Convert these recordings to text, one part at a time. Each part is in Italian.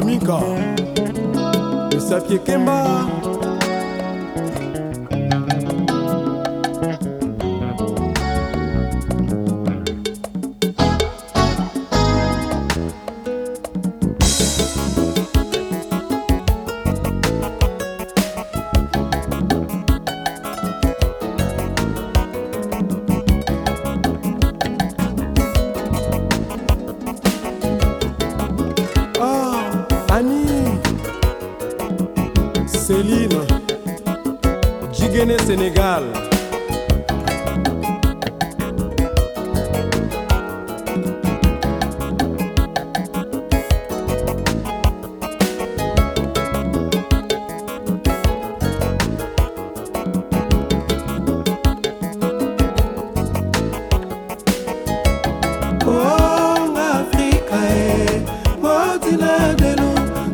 mika. Yosafi ekemba génne Sénégal.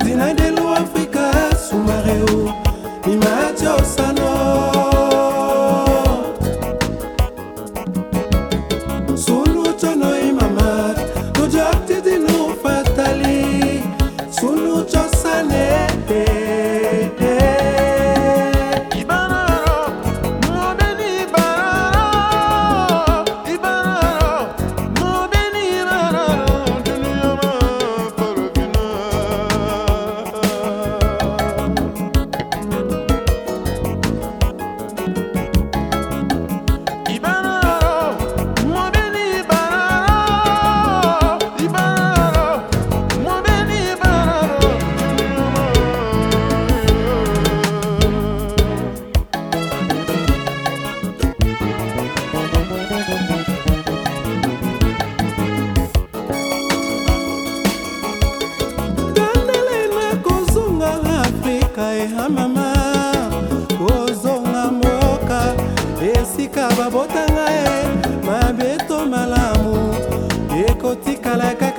Dina delu Afrika sumareo mi macho sana babotanga ye mabe to malamu ekotikala kaka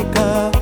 ficar